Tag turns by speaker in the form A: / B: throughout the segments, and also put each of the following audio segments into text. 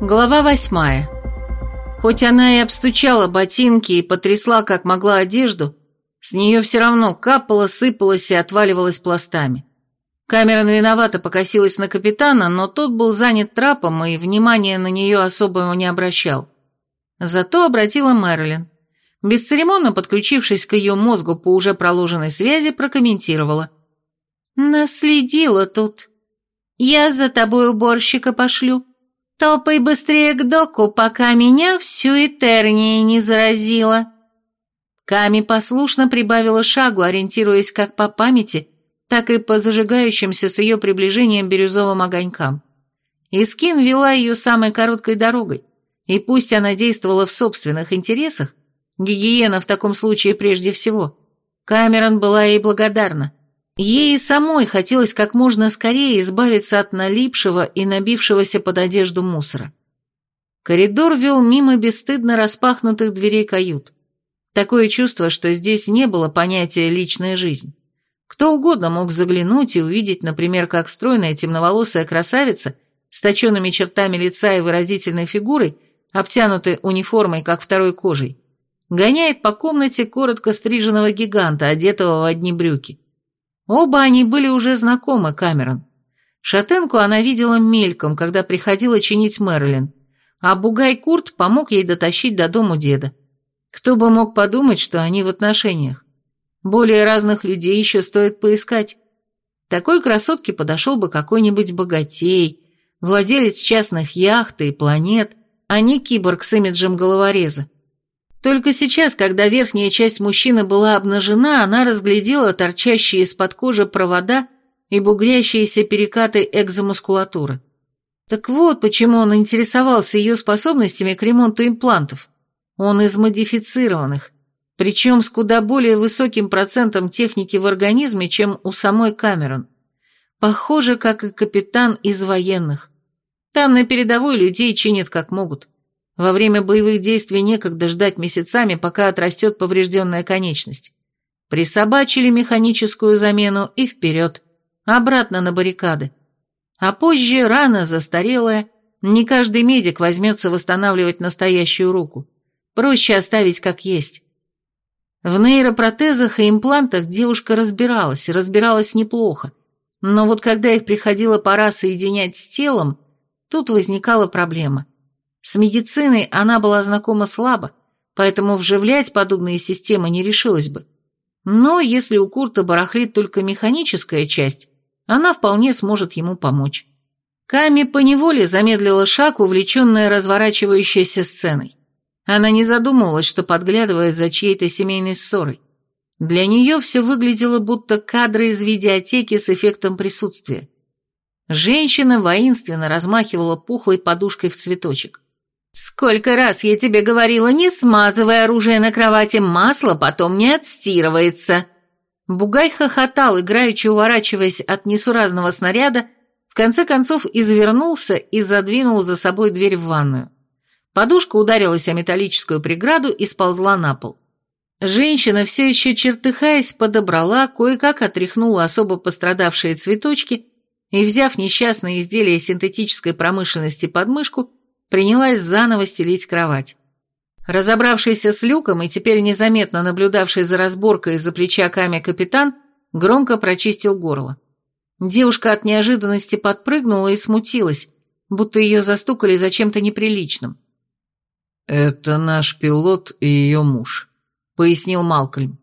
A: Глава восьмая. Хоть она и обстучала ботинки и потрясла как могла одежду, с нее все равно капало, сыпалось и отваливалось пластами. Камерон виновато покосилась на капитана, но тот был занят трапом и внимания на нее особого не обращал. Зато обратила Мэрилин. Бесцеремонно подключившись к ее мозгу по уже проложенной связи, прокомментировала. «Наследила тут. Я за тобой уборщика пошлю. Топай быстрее к доку, пока меня всю Этернии не заразила». Ками послушно прибавила шагу, ориентируясь как по памяти, так и по зажигающимся с ее приближением бирюзовым огонькам. Искин вела ее самой короткой дорогой, и пусть она действовала в собственных интересах, гигиена в таком случае прежде всего, Камерон была ей благодарна. Ей самой хотелось как можно скорее избавиться от налипшего и набившегося под одежду мусора. Коридор вел мимо бесстыдно распахнутых дверей кают. Такое чувство, что здесь не было понятия «личная жизнь». Кто угодно мог заглянуть и увидеть, например, как стройная темноволосая красавица с точенными чертами лица и выразительной фигурой, обтянутой униформой, как второй кожей, гоняет по комнате коротко стриженного гиганта, одетого в одни брюки. Оба они были уже знакомы Камерон. Шатенку она видела мельком, когда приходила чинить Мэрилин, а Бугай Курт помог ей дотащить до дому деда. Кто бы мог подумать, что они в отношениях. Более разных людей еще стоит поискать. Такой красотке подошел бы какой-нибудь богатей, владелец частных яхт и планет, а не киборг с имиджем головореза. Только сейчас, когда верхняя часть мужчины была обнажена, она разглядела торчащие из-под кожи провода и бугрящиеся перекаты экзомускулатуры. Так вот, почему он интересовался ее способностями к ремонту имплантов. Он из модифицированных, причем с куда более высоким процентом техники в организме, чем у самой Камерон. Похоже, как и капитан из военных. Там на передовой людей чинят как могут. Во время боевых действий некогда ждать месяцами, пока отрастет поврежденная конечность. Присобачили механическую замену и вперед, обратно на баррикады. А позже рана застарелая, не каждый медик возьмется восстанавливать настоящую руку. Проще оставить как есть. В нейропротезах и имплантах девушка разбиралась, разбиралась неплохо. Но вот когда их приходила пора соединять с телом, тут возникала проблема – с медициной она была знакома слабо, поэтому вживлять подобные системы не решилась бы. Но если у Курта барахлит только механическая часть, она вполне сможет ему помочь. Ками поневоле замедлила шаг, увлеченная разворачивающейся сценой. Она не задумывалась, что подглядывает за чьей-то семейной ссорой. Для нее все выглядело будто кадры из видеотеки с эффектом присутствия. Женщина воинственно размахивала пухлой подушкой в цветочек. «Сколько раз я тебе говорила, не смазывай оружие на кровати, масло потом не отстирывается!» Бугай хохотал, играючи уворачиваясь от несуразного снаряда, в конце концов извернулся и задвинул за собой дверь в ванную. Подушка ударилась о металлическую преграду и сползла на пол. Женщина, все еще чертыхаясь, подобрала, кое-как отряхнула особо пострадавшие цветочки и, взяв несчастное изделие синтетической промышленности под мышку, принялась заново стелить кровать. Разобравшийся с люком и теперь незаметно наблюдавший за разборкой из-за плеча Ками капитан громко прочистил горло. Девушка от неожиданности подпрыгнула и смутилась, будто ее застукали за чем-то неприличным.
B: «Это наш пилот и ее муж», — пояснил Малкольм.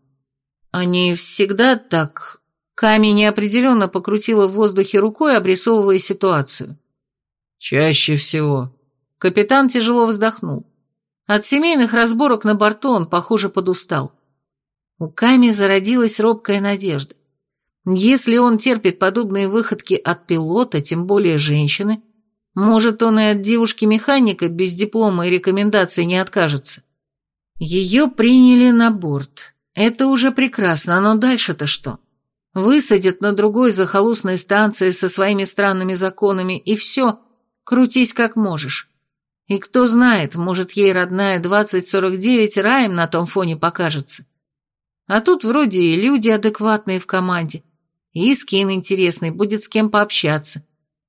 A: «Они всегда так...» Ками неопределенно покрутила в воздухе рукой, обрисовывая ситуацию.
B: «Чаще всего»,
A: Капитан тяжело вздохнул. От семейных разборок на борту он, похоже, подустал. У Ками зародилась робкая надежда. Если он терпит подобные выходки от пилота, тем более женщины, может, он и от девушки-механика без диплома и рекомендаций не откажется. Ее приняли на борт. Это уже прекрасно, но дальше-то что? Высадят на другой захолустной станции со своими странными законами, и все, крутись как можешь. И кто знает, может, ей родная 2049 раем на том фоне покажется. А тут вроде и люди адекватные в команде, и скин интересный, будет с кем пообщаться.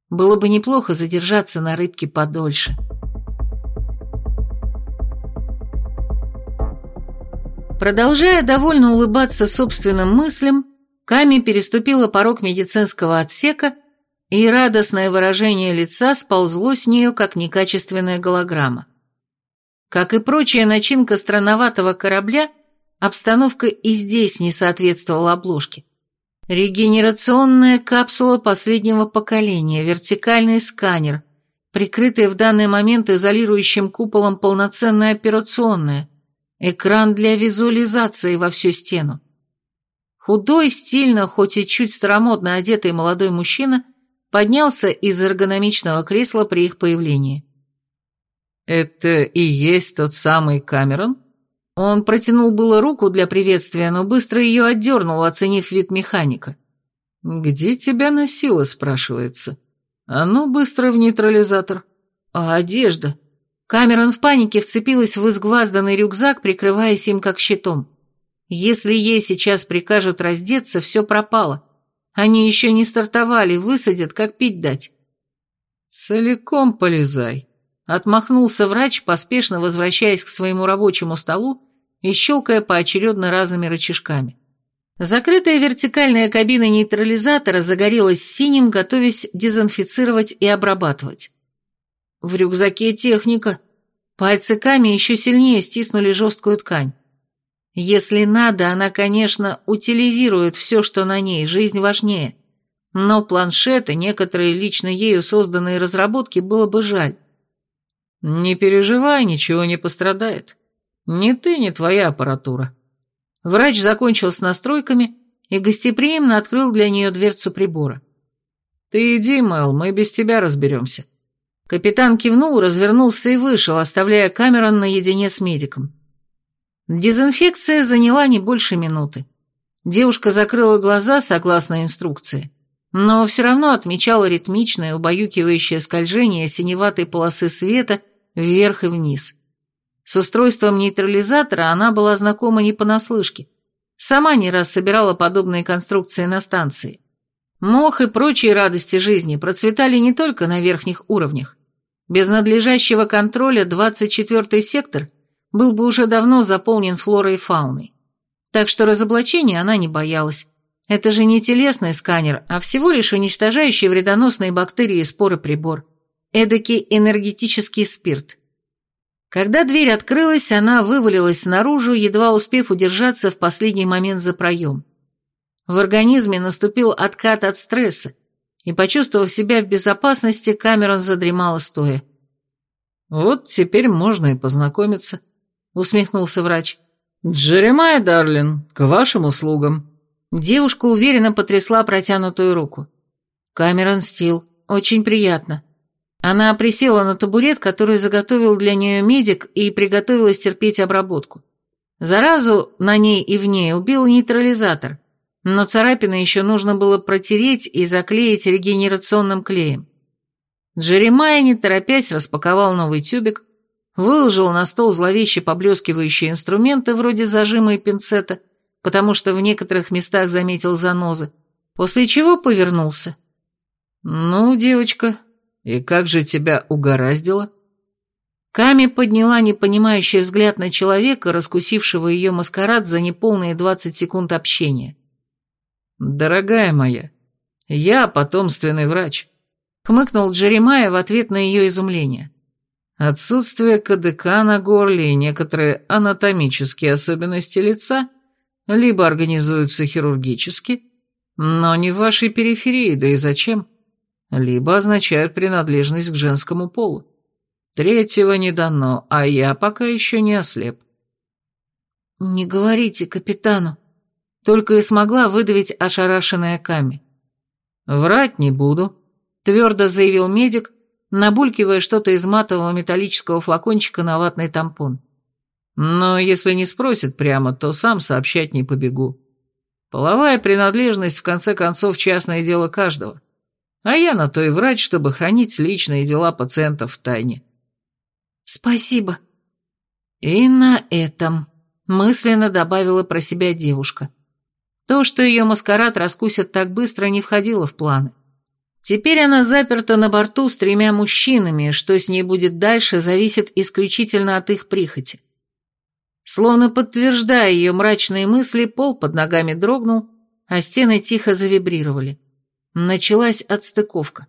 A: Было бы неплохо задержаться на рыбке подольше. Продолжая довольно улыбаться собственным мыслям, Ками переступила порог медицинского отсека и радостное выражение лица сползло с нее, как некачественная голограмма. Как и прочая начинка странноватого корабля, обстановка и здесь не соответствовала обложке. Регенерационная капсула последнего поколения, вертикальный сканер, прикрытая в данный момент изолирующим куполом полноценная операционная, экран для визуализации во всю стену. Худой, стильно, хоть и чуть старомодно одетый молодой мужчина поднялся из эргономичного кресла при их появлении.
B: «Это и есть тот самый Камерон?»
A: Он протянул было руку для приветствия, но быстро ее отдернул, оценив вид механика.
B: «Где тебя носило?» – спрашивается. «А ну, быстро в нейтрализатор».
A: «А одежда?» Камерон в панике вцепилась в изгвазданный рюкзак, прикрываясь им как щитом. Если ей сейчас прикажут раздеться, все пропало. Они еще не стартовали, высадят, как пить дать.
B: «Целиком полезай», — отмахнулся врач, поспешно возвращаясь к своему рабочему столу и щелкая поочередно разными рычажками.
A: Закрытая вертикальная кабина нейтрализатора загорелась синим, готовясь дезинфицировать и обрабатывать. В рюкзаке техника. Пальцы Ками еще сильнее стиснули жесткую ткань. Если надо, она, конечно, утилизирует все, что на ней, жизнь важнее. Но планшеты, некоторые лично ею созданные разработки, было бы жаль.
B: Не переживай, ничего не пострадает. Ни ты, ни твоя аппаратура.
A: Врач закончил с настройками и гостеприимно открыл для нее дверцу прибора.
B: Ты иди, Мэл, мы без тебя разберемся.
A: Капитан кивнул, развернулся и вышел, оставляя Камерон наедине с медиком. Дезинфекция заняла не больше минуты. Девушка закрыла глаза, согласно инструкции, но все равно отмечала ритмичное, убаюкивающее скольжение синеватой полосы света вверх и вниз. С устройством нейтрализатора она была знакома не понаслышке. Сама не раз собирала подобные конструкции на станции. Мох и прочие радости жизни процветали не только на верхних уровнях. Без надлежащего контроля 24-й сектор был бы уже давно заполнен флорой и фауной. Так что разоблачения она не боялась. Это же не телесный сканер, а всего лишь уничтожающий вредоносные бактерии и споры прибор. Эдакий энергетический спирт. Когда дверь открылась, она вывалилась наружу, едва успев удержаться в последний момент за проем. В организме наступил откат от стресса, и, почувствовав себя в безопасности, Камерон задремала стоя.
B: «Вот теперь можно и познакомиться»,
A: усмехнулся врач.
B: «Джеремай, Дарлин, к вашим услугам».
A: Девушка уверенно потрясла протянутую руку. Камерон Стил, очень приятно. Она присела на табурет, который заготовил для нее медик, и приготовилась терпеть обработку. Заразу на ней и в ней убил нейтрализатор, но царапины еще нужно было протереть и заклеить регенерационным клеем. Джеремай, не торопясь, распаковал новый тюбик, выложил на стол зловеще поблескивающие инструменты вроде зажима и пинцета, потому что в некоторых местах заметил занозы, после чего повернулся.
B: «Ну, девочка, и как же тебя угораздило?»
A: Ками подняла непонимающий взгляд на человека, раскусившего ее маскарад за неполные двадцать секунд общения.
B: «Дорогая моя, я потомственный врач», — хмыкнул Джеремая в ответ на ее изумление. Отсутствие КДК на горле и некоторые анатомические особенности лица либо организуются хирургически, но не в вашей периферии, да и зачем, либо означают принадлежность к женскому полу. Третьего не дано, а я пока еще не ослеп.
A: «Не говорите капитану», — только и смогла выдавить ошарашенная Ками.
B: «Врать не буду», — твердо заявил медик, набулькивая что-то из матового металлического флакончика на ватный тампон. Но если не спросит прямо, то сам сообщать не побегу. Половая принадлежность, в конце концов, частное дело каждого. А я на то и врач, чтобы хранить личные дела пациентов в тайне.
A: Спасибо. И на этом мысленно добавила про себя девушка. То, что ее маскарад раскусят так быстро, не входило в планы. Теперь она заперта на борту с тремя мужчинами, что с ней будет дальше, зависит исключительно от их прихоти. Словно подтверждая ее мрачные мысли, пол под ногами дрогнул, а стены тихо завибрировали. Началась отстыковка.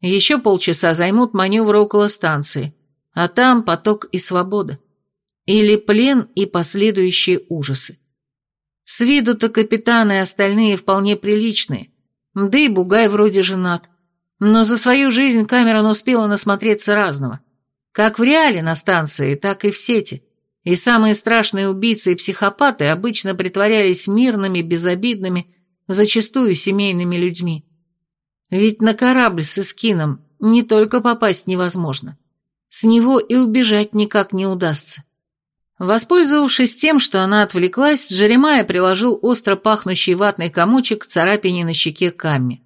A: Еще полчаса займут маневры около станции, а там поток и свобода. Или плен и последующие ужасы. С виду-то капитаны и остальные вполне приличные, да и Бугай вроде женат. Но за свою жизнь Камерон успела насмотреться разного. Как в реале на станции, так и в сети. И самые страшные убийцы и психопаты обычно притворялись мирными, безобидными, зачастую семейными людьми. Ведь на корабль с эскином не только попасть невозможно. С него и убежать никак не удастся. Воспользовавшись тем, что она отвлеклась, Джеремая приложил остро пахнущий ватный комочек к царапине на щеке Камми.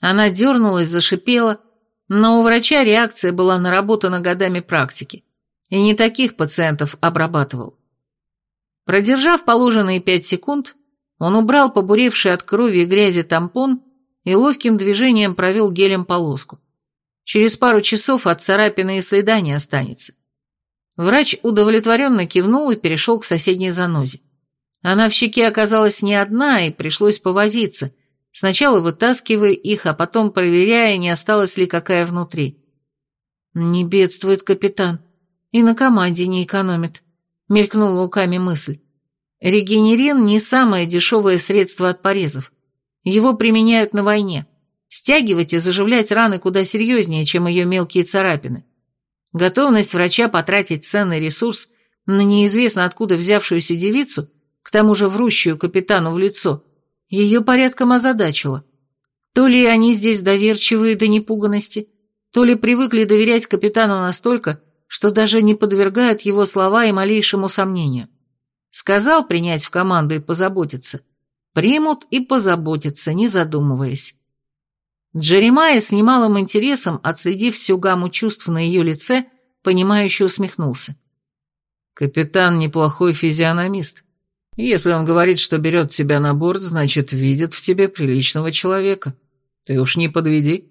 A: Она дернулась, зашипела, но у врача реакция была наработана годами практики, и не таких пациентов обрабатывал. Продержав положенные пять секунд, он убрал побуревший от крови и грязи тампон и ловким движением провел гелем полоску. Через пару часов от царапины и следа не останется. Врач удовлетворенно кивнул и перешел к соседней занозе. Она в щеке оказалась не одна, и пришлось повозиться, сначала вытаскивая их, а потом проверяя, не осталось ли какая внутри. «Не бедствует капитан, и на команде не экономит», — мелькнула луками мысль. «Регенерин не самое дешевое средство от порезов. Его применяют на войне. Стягивать и заживлять раны куда серьезнее, чем ее мелкие царапины. Готовность врача потратить ценный ресурс на неизвестно откуда взявшуюся девицу, к тому же врущую капитану в лицо, ее порядком озадачила. То ли они здесь доверчивые до непуганности, то ли привыкли доверять капитану настолько, что даже не подвергают его слова и малейшему сомнению. Сказал принять в команду и позаботиться. Примут и позаботятся, не задумываясь. Джеремайя с немалым интересом, отследив всю гамму чувств на ее лице, понимающе усмехнулся. «Капитан неплохой физиономист. Если он говорит, что берет тебя на борт, значит, видит в тебе приличного человека. Ты уж не подведи».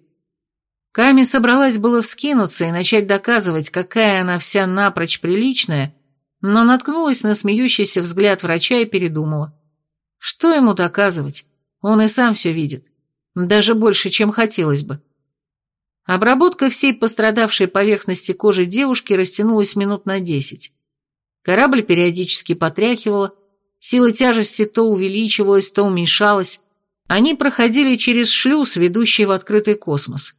A: Ками собралась было вскинуться и начать доказывать, какая она вся напрочь приличная, но наткнулась на смеющийся взгляд врача и передумала. Что ему доказывать? Он и сам все видит. Даже больше, чем хотелось бы. Обработка всей пострадавшей поверхности кожи девушки растянулась минут на десять. Корабль периодически потряхивало, сила тяжести то увеличивалась, то уменьшалась. Они проходили через шлюз, ведущий в открытый космос.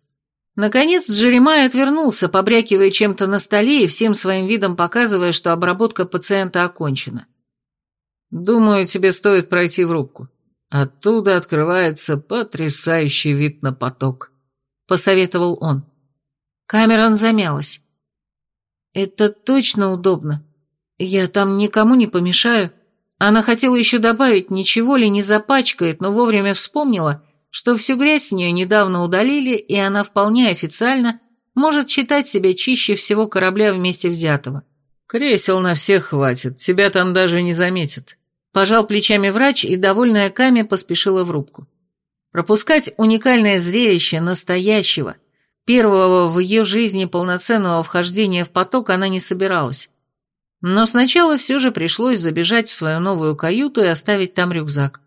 A: Наконец Джеремай отвернулся, побрякивая чем-то на столе и всем своим видом показывая, что обработка пациента окончена. «Думаю, тебе стоит пройти в рубку», Оттуда открывается потрясающий вид на поток», — посоветовал он. Камерон замялась. «Это точно удобно. Я там никому не помешаю». Она хотела еще добавить, ничего ли не запачкает, но вовремя вспомнила, что всю грязь с нее недавно удалили, и она вполне официально может считать себя чище всего корабля вместе взятого. «Кресел на всех хватит, тебя там даже не заметят», Пожал плечами врач, и довольная Ками поспешила в рубку. Пропускать уникальное зрелище настоящего, первого в ее жизни полноценного вхождения в поток она не собиралась. Но сначала все же пришлось забежать в свою новую каюту и оставить там рюкзак.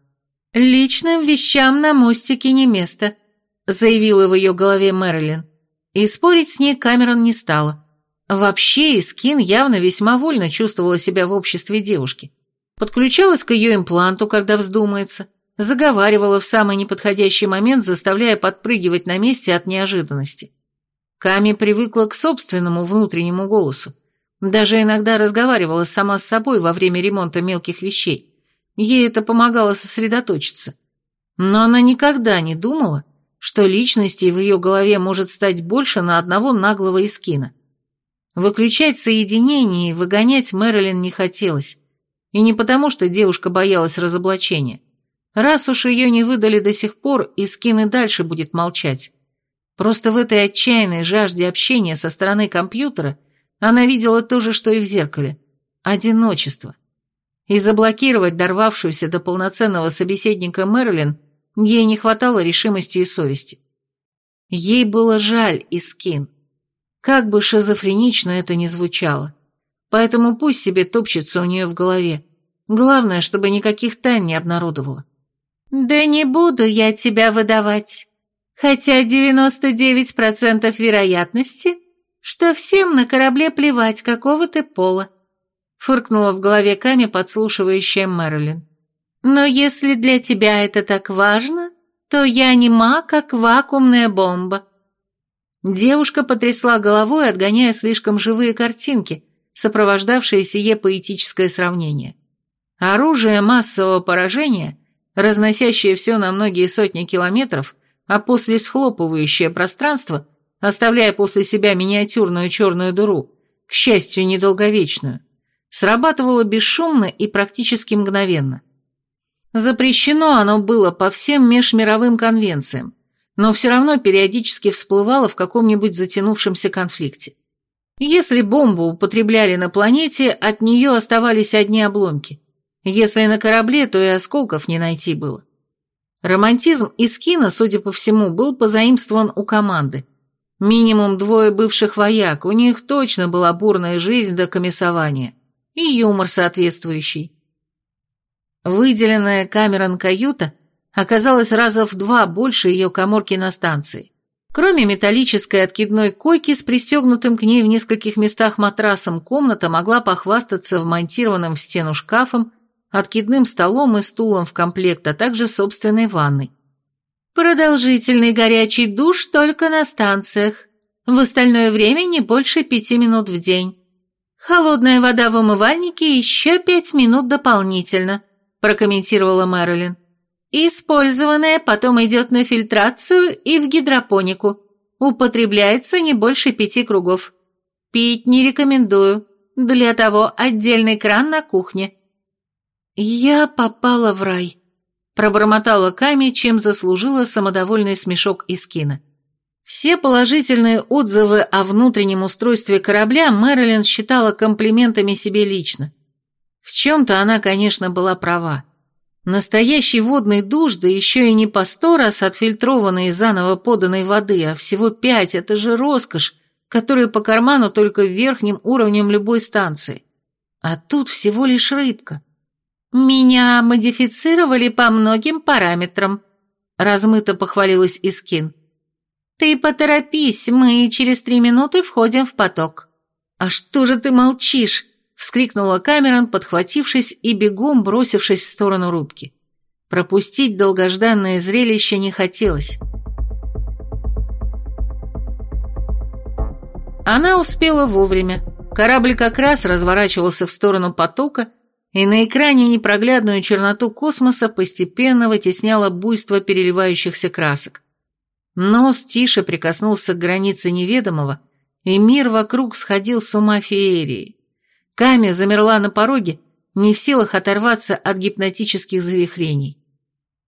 A: «Личным вещам на мостике не место», — заявила в ее голове Мэрилин. И спорить с ней Камерон не стала. Вообще, Искин явно весьма вольно чувствовала себя в обществе девушки подключалась к ее импланту, когда вздумается, заговаривала в самый неподходящий момент, заставляя подпрыгивать на месте от неожиданности. Ками привыкла к собственному внутреннему голосу. Даже иногда разговаривала сама с собой во время ремонта мелких вещей. Ей это помогало сосредоточиться. Но она никогда не думала, что личностей в ее голове может стать больше на одного наглого искина. Выключать соединение и выгонять Мэрилин не хотелось. И не потому, что девушка боялась разоблачения. Раз уж ее не выдали до сих пор, Искин и дальше будет молчать. Просто в этой отчаянной жажде общения со стороны компьютера она видела то же, что и в зеркале. Одиночество. И заблокировать дорвавшуюся до полноценного собеседника Мэрилин ей не хватало решимости и совести. Ей было жаль Искин. Как бы шизофренично это ни звучало. Поэтому пусть себе топчется у нее в голове. Главное, чтобы никаких тайн не обнародовала. «Да не буду я тебя выдавать, хотя 99% вероятности, что всем на корабле плевать, какого ты пола», фыркнула в голове Ками, подслушивающая Мэрилин. «Но если для тебя это так важно, то я нема, как вакуумная бомба». Девушка потрясла головой, отгоняя слишком живые картинки, сопровождавшие сие поэтическое сравнение. Оружие массового поражения, разносящее все на многие сотни километров, а после схлопывающее пространство, оставляя после себя миниатюрную черную дыру, к счастью, недолговечную, срабатывало бесшумно и практически мгновенно. Запрещено оно было по всем межмировым конвенциям, но все равно периодически всплывало в каком-нибудь затянувшемся конфликте. Если бомбу употребляли на планете, от нее оставались одни обломки. Если на корабле, то и осколков не найти было. Романтизм из кино, судя по всему, был позаимствован у команды. Минимум двое бывших вояк, у них точно была бурная жизнь до комиссования – и юмор соответствующий. Выделенная Камерон каюта оказалась раза в два больше ее коморки на станции. Кроме металлической откидной койки с пристегнутым к ней в нескольких местах матрасом, комната могла похвастаться вмонтированным в стену шкафом, откидным столом и стулом в комплект, а также собственной ванной. Продолжительный горячий душ только на станциях. В остальное время не больше пяти минут в день. «Холодная вода в умывальнике еще пять минут дополнительно», прокомментировала Мэрилин. «Использованная потом идет на фильтрацию и в гидропонику. Употребляется не больше пяти кругов. Пить не рекомендую. Для того отдельный кран на кухне». «Я попала в рай», пробормотала Ками, чем заслужила самодовольный смешок из кино. Все положительные отзывы о внутреннем устройстве корабля Мэрилин считала комплиментами себе лично. В чем-то она, конечно, была права. Настоящий водный душ, да еще и не по сто раз отфильтрованной и заново поданной воды, а всего пять – это же роскошь, которая по карману только верхним уровнем любой станции. А тут всего лишь рыбка. «Меня модифицировали по многим параметрам», – размыто похвалилась Искин. «Ты поторопись, мы через три минуты входим в поток». «А что же ты молчишь?» — вскрикнула Камерон, подхватившись и бегом бросившись в сторону рубки. Пропустить долгожданное зрелище не хотелось. Она успела вовремя. Корабль как раз разворачивался в сторону потока, и на экране непроглядную черноту космоса постепенно вытесняло буйство переливающихся красок. Нос тише прикоснулся к границе неведомого, и мир вокруг сходил с ума феерии. Ками замерла на пороге, не в силах оторваться от гипнотических завихрений.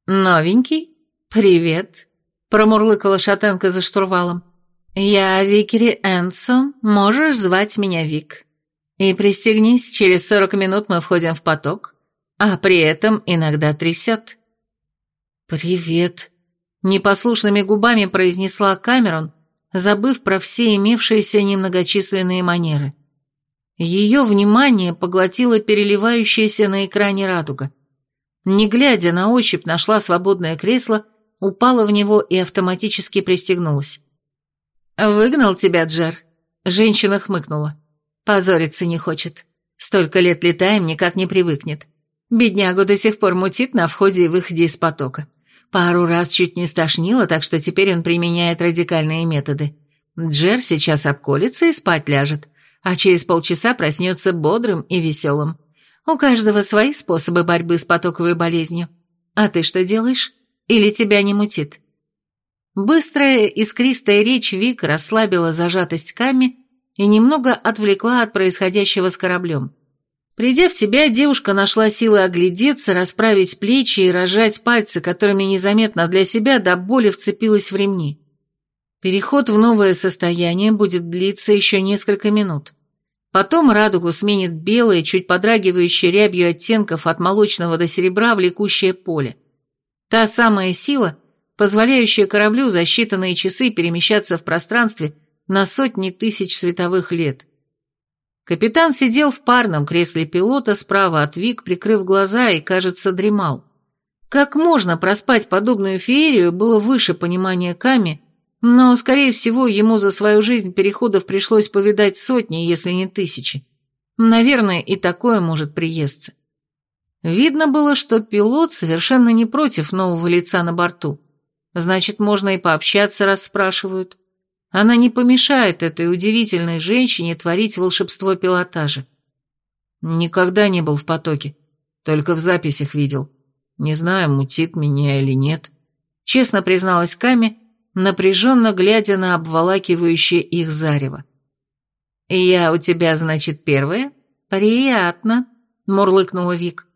A: «Новенький? Привет!» — промурлыкала шатенка за штурвалом. «Я Викери Энсон, можешь звать меня Вик. И пристегнись, через сорок минут мы входим в поток, а при этом иногда трясет». «Привет», непослушными губами произнесла Камерон, забыв про все имевшиеся немногочисленные манеры. Ее внимание поглотило переливающаяся на экране радуга. Не глядя на ощупь, нашла свободное кресло, упала в него и автоматически пристегнулась. «Выгнал тебя, Джер?» Женщина хмыкнула. «Позориться не хочет. Столько лет летаем, никак не привыкнет. Беднягу до сих пор мутит на входе и выходе из потока. Пару раз чуть не стошнило, так что теперь он применяет радикальные методы. Джер сейчас обколется и спать ляжет, а через полчаса проснется бодрым и веселым. У каждого свои способы борьбы с потоковой болезнью. А ты что делаешь? Или тебя не мутит? Быстрая, искристая речь Вик расслабила зажатость Ками и немного отвлекла от происходящего с кораблем. Придя в себя, девушка нашла силы оглядеться, расправить плечи и разжать пальцы, которыми незаметно для себя до боли вцепилась в ремни. Переход в новое состояние будет длиться еще несколько минут. Потом радугу сменит белое, чуть подрагивающее рябью оттенков от молочного до серебра влекущее поле. Та самая сила, позволяющая кораблю за считанные часы перемещаться в пространстве на сотни тысяч световых лет – Капитан сидел в парном кресле пилота справа от Вик, прикрыв глаза и, кажется, дремал. Как можно проспать подобную феерию, было выше понимания Ками, но, скорее всего, ему за свою жизнь переходов пришлось повидать сотни, если не тысячи. Наверное, и такое может приесться. Видно было, что пилот совершенно не против нового лица на борту. Значит, можно и пообщаться, раз спрашивают. Она не помешает этой удивительной женщине творить волшебство пилотажа. Никогда не был в потоке, только в записях видел. Не знаю, мутит меня или нет. Честно призналась Ками, напряженно глядя на обволакивающее их зарево. «Я у тебя, значит, первая? Приятно», — мурлыкнула Вик.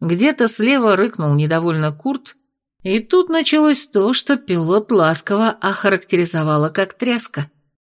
A: Где-то слева рыкнул недовольно Курт, и тут началось то, что пилот ласково охарактеризовала как тряска.